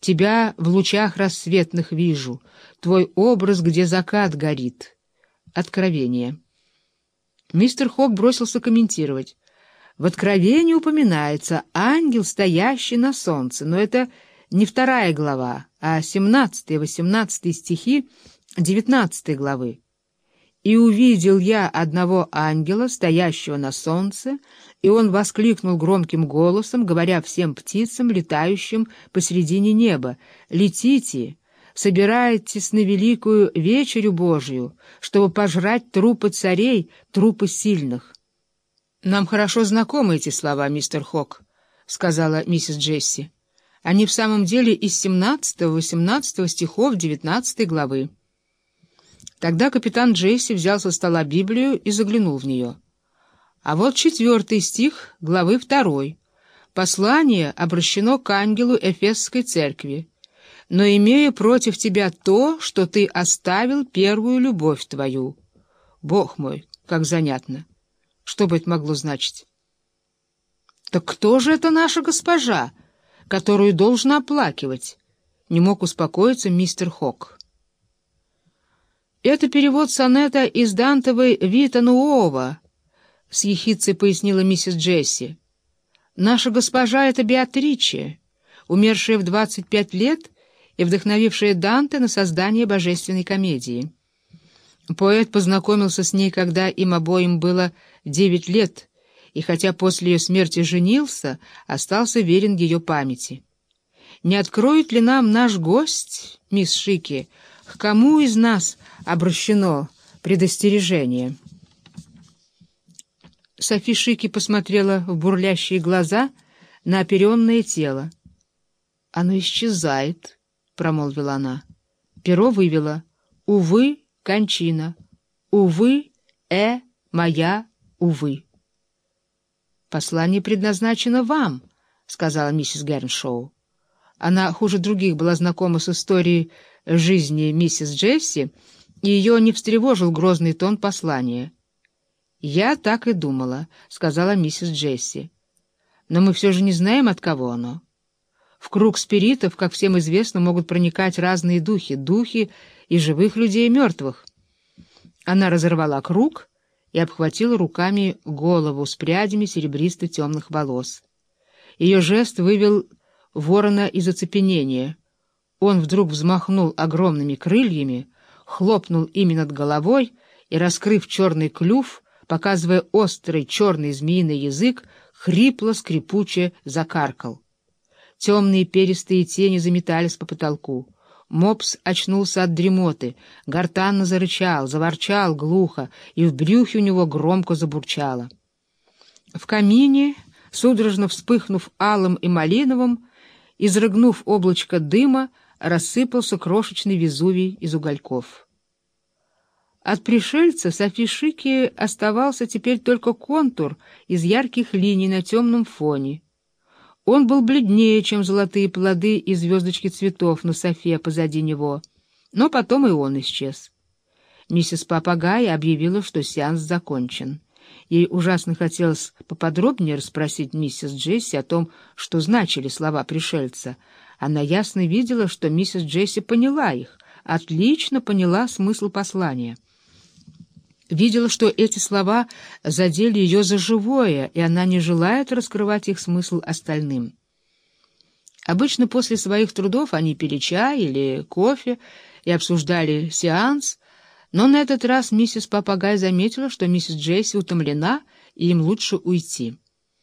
Тебя в лучах рассветных вижу, твой образ, где закат горит. Откровение. Мистер Хок бросился комментировать. В Откровении упоминается ангел, стоящий на солнце, но это не вторая глава, а 17 и 18 стихи 19 главы. «И увидел я одного ангела, стоящего на солнце, и он воскликнул громким голосом, говоря всем птицам, летающим посредине неба, «Летите, собирайтесь на великую вечерю Божию, чтобы пожрать трупы царей, трупы сильных». «Нам хорошо знакомы эти слова, мистер Хок», — сказала миссис Джесси. «Они в самом деле из 17-18 стихов 19 главы». Тогда капитан Джесси взял со стола Библию и заглянул в нее. А вот четвертый стих главы второй. Послание обращено к ангелу Эфесской церкви. «Но имея против тебя то, что ты оставил первую любовь твою». Бог мой, как занятно! Что бы это могло значить? «Так кто же это наша госпожа, которую должна оплакивать?» Не мог успокоиться мистер Хок. «Это перевод сонета из Дантовой Вита Нуова», — с ехицей пояснила миссис Джесси. «Наша госпожа — это Беатриче, умершая в 25 лет и вдохновившая Данте на создание божественной комедии. Поэт познакомился с ней, когда им обоим было 9 лет, и хотя после ее смерти женился, остался верен ее памяти. Не откроет ли нам наш гость, мисс Шики, — к кому из нас обращено предостережение? Софи Шики посмотрела в бурлящие глаза на оперенное тело. «Оно исчезает», — промолвила она. Перо вывела. «Увы, кончина. Увы, э, моя, увы». «Послание предназначено вам», — сказала миссис Герншоу. Она хуже других была знакома с историей жизни миссис Джесси, ее не встревожил грозный тон послания. «Я так и думала», — сказала миссис Джесси. «Но мы все же не знаем, от кого оно. В круг спиритов, как всем известно, могут проникать разные духи, духи и живых людей, и мертвых». Она разорвала круг и обхватила руками голову с прядями серебристо-темных волос. Ее жест вывел ворона из оцепенения — он вдруг взмахнул огромными крыльями, хлопнул ими над головой и, раскрыв черный клюв, показывая острый черный змеиный язык, хрипло-скрипуче закаркал. Темные перистые тени заметались по потолку. Мопс очнулся от дремоты, гортанно зарычал, заворчал глухо, и в брюхе у него громко забурчало. В камине, судорожно вспыхнув алым и малиновым, изрыгнув облачко дыма, рассыпался крошечный Везувий из угольков. От пришельца Софи Шики оставался теперь только контур из ярких линий на темном фоне. Он был бледнее, чем золотые плоды и звездочки цветов на Софе позади него, но потом и он исчез. Миссис Папагай объявила, что сеанс закончен. Ей ужасно хотелось поподробнее расспросить миссис Джесси о том, что значили слова пришельца — она ясно видела, что миссис Джесси поняла их, отлично поняла смысл послания. Видела, что эти слова задели ее за живое, и она не желает раскрывать их смысл остальным. Обычно после своих трудов они пили чай или кофе и обсуждали сеанс, но на этот раз миссис Папагай заметила, что миссис Джесси утомлена, и им лучше уйти.